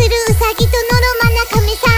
するウサギとノロマなカメさん